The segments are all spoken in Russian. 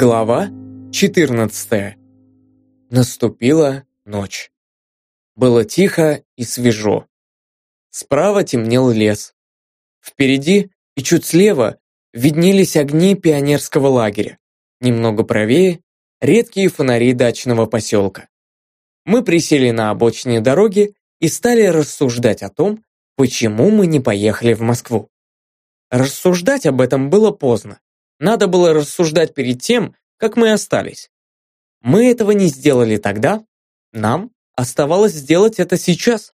Глава 14. Наступила ночь. Было тихо и свежо. Справа темнел лес. Впереди и чуть слева виднелись огни пионерского лагеря. Немного правее – редкие фонари дачного поселка. Мы присели на обочине дороги и стали рассуждать о том, почему мы не поехали в Москву. Рассуждать об этом было поздно. Надо было рассуждать перед тем, как мы остались. Мы этого не сделали тогда, нам оставалось сделать это сейчас.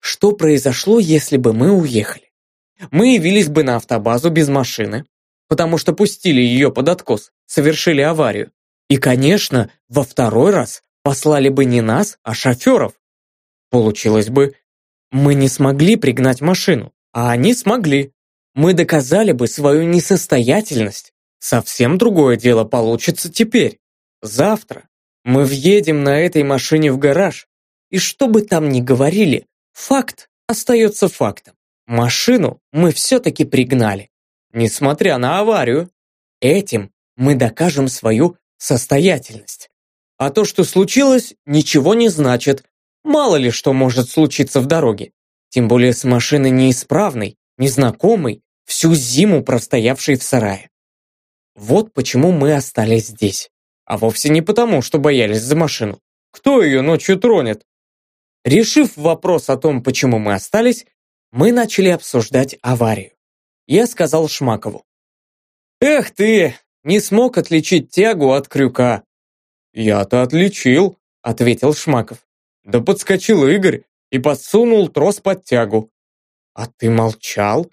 Что произошло, если бы мы уехали? Мы явились бы на автобазу без машины, потому что пустили ее под откос, совершили аварию. И, конечно, во второй раз послали бы не нас, а шоферов. Получилось бы, мы не смогли пригнать машину, а они смогли мы доказали бы свою несостоятельность. Совсем другое дело получится теперь. Завтра мы въедем на этой машине в гараж, и что бы там ни говорили, факт остается фактом. Машину мы все-таки пригнали, несмотря на аварию. Этим мы докажем свою состоятельность. А то, что случилось, ничего не значит. Мало ли что может случиться в дороге. Тем более с машиной неисправной, незнакомой всю зиму простоявший в сарае. Вот почему мы остались здесь. А вовсе не потому, что боялись за машину. Кто ее ночью тронет? Решив вопрос о том, почему мы остались, мы начали обсуждать аварию. Я сказал Шмакову. «Эх ты, не смог отличить тягу от крюка». «Я-то отличил», — ответил Шмаков. «Да подскочил Игорь и подсунул трос под тягу». «А ты молчал?»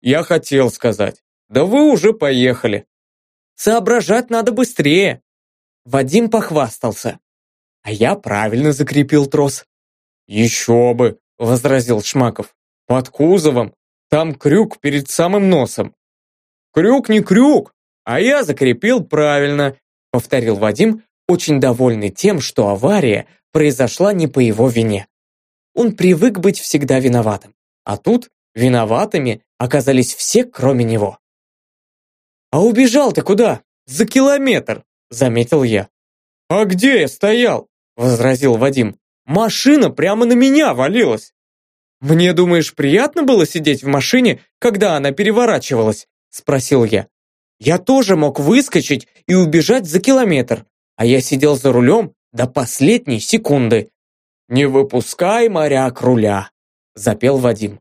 Я хотел сказать. Да вы уже поехали. Соображать надо быстрее. Вадим похвастался. А я правильно закрепил трос. Еще бы, возразил Шмаков. Под кузовом. Там крюк перед самым носом. Крюк не крюк, а я закрепил правильно, повторил Вадим, очень довольный тем, что авария произошла не по его вине. Он привык быть всегда виноватым. А тут виноватыми оказались все, кроме него. «А убежал ты куда? За километр!» – заметил я. «А где я стоял?» – возразил Вадим. «Машина прямо на меня валилась!» «Мне, думаешь, приятно было сидеть в машине, когда она переворачивалась?» – спросил я. «Я тоже мог выскочить и убежать за километр, а я сидел за рулем до последней секунды». «Не выпускай моряк руля!» – запел Вадим.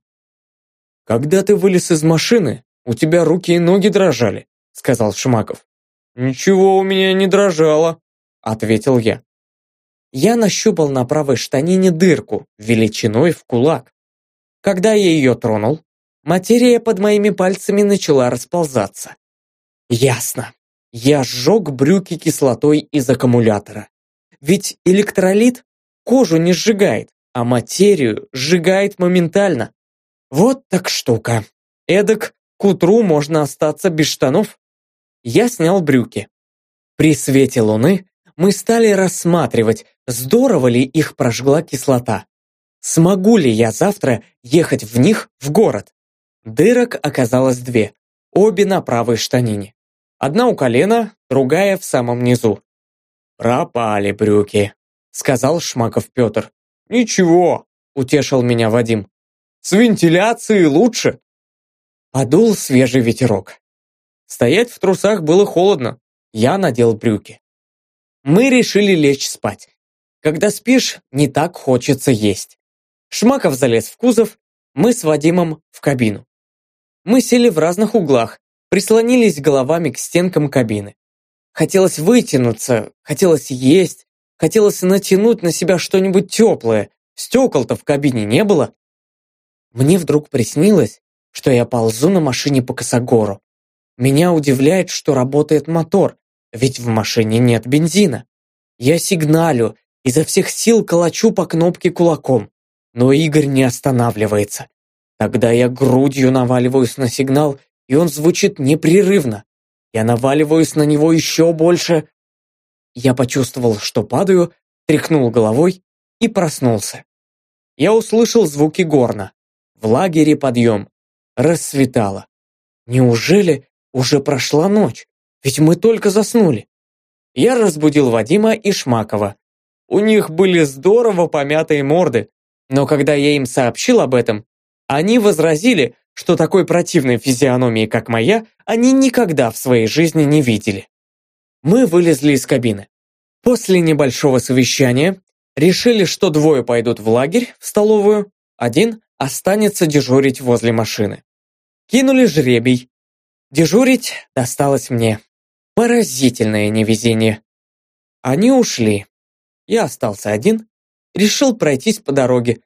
«Когда ты вылез из машины, у тебя руки и ноги дрожали», сказал Шмаков. «Ничего у меня не дрожало», ответил я. Я нащупал на правой штанине дырку, величиной в кулак. Когда я ее тронул, материя под моими пальцами начала расползаться. Ясно. Я сжег брюки кислотой из аккумулятора. Ведь электролит кожу не сжигает, а материю сжигает моментально. Вот так штука. Эдак к утру можно остаться без штанов. Я снял брюки. При свете луны мы стали рассматривать, здорово ли их прожгла кислота. Смогу ли я завтра ехать в них в город? Дырок оказалось две, обе на правой штанине. Одна у колена, другая в самом низу. «Пропали брюки», — сказал Шмаков Петр. «Ничего», — утешил меня Вадим. С вентиляцией лучше. Подул свежий ветерок. Стоять в трусах было холодно. Я надел брюки. Мы решили лечь спать. Когда спишь, не так хочется есть. Шмаков залез в кузов, мы с Вадимом в кабину. Мы сели в разных углах, прислонились головами к стенкам кабины. Хотелось вытянуться, хотелось есть, хотелось натянуть на себя что-нибудь теплое. Стекол-то в кабине не было. Мне вдруг приснилось, что я ползу на машине по косогору. Меня удивляет, что работает мотор, ведь в машине нет бензина. Я сигналю, изо всех сил колочу по кнопке кулаком, но Игорь не останавливается. Тогда я грудью наваливаюсь на сигнал, и он звучит непрерывно. Я наваливаюсь на него еще больше. Я почувствовал, что падаю, тряхнул головой и проснулся. Я услышал звуки горна. В лагере подъем. Рассветало. Неужели уже прошла ночь? Ведь мы только заснули. Я разбудил Вадима и Шмакова. У них были здорово помятые морды, но когда я им сообщил об этом, они возразили, что такой противной физиономии, как моя, они никогда в своей жизни не видели. Мы вылезли из кабины. После небольшого совещания решили, что двое пойдут в лагерь, в столовую, один останется дежурить возле машины. Кинули жребий. Дежурить досталось мне. Поразительное невезение. Они ушли. Я остался один, решил пройтись по дороге,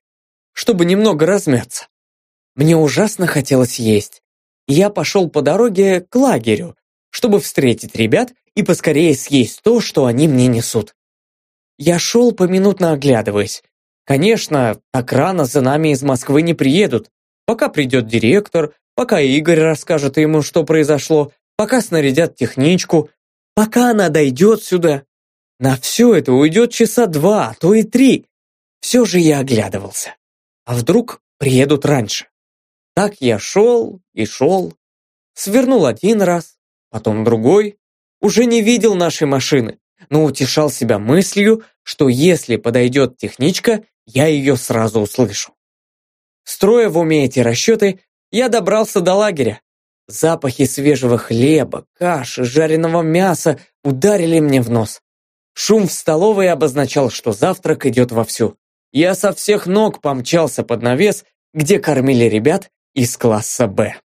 чтобы немного размяться. Мне ужасно хотелось есть. Я пошел по дороге к лагерю, чтобы встретить ребят и поскорее съесть то, что они мне несут. Я шел поминутно оглядываясь. Конечно, так рано за нами из Москвы не приедут. Пока придет директор, пока Игорь расскажет ему, что произошло, пока снарядят техничку, пока она дойдет сюда. На все это уйдет часа два, а то и три. Все же я оглядывался. А вдруг приедут раньше? Так я шел и шел. Свернул один раз, потом другой. Уже не видел нашей машины, но утешал себя мыслью, что если подойдет техничка, я ее сразу услышу. Строя в уме эти расчеты, я добрался до лагеря. Запахи свежего хлеба, каши, жареного мяса ударили мне в нос. Шум в столовой обозначал, что завтрак идет вовсю. Я со всех ног помчался под навес, где кормили ребят из класса «Б».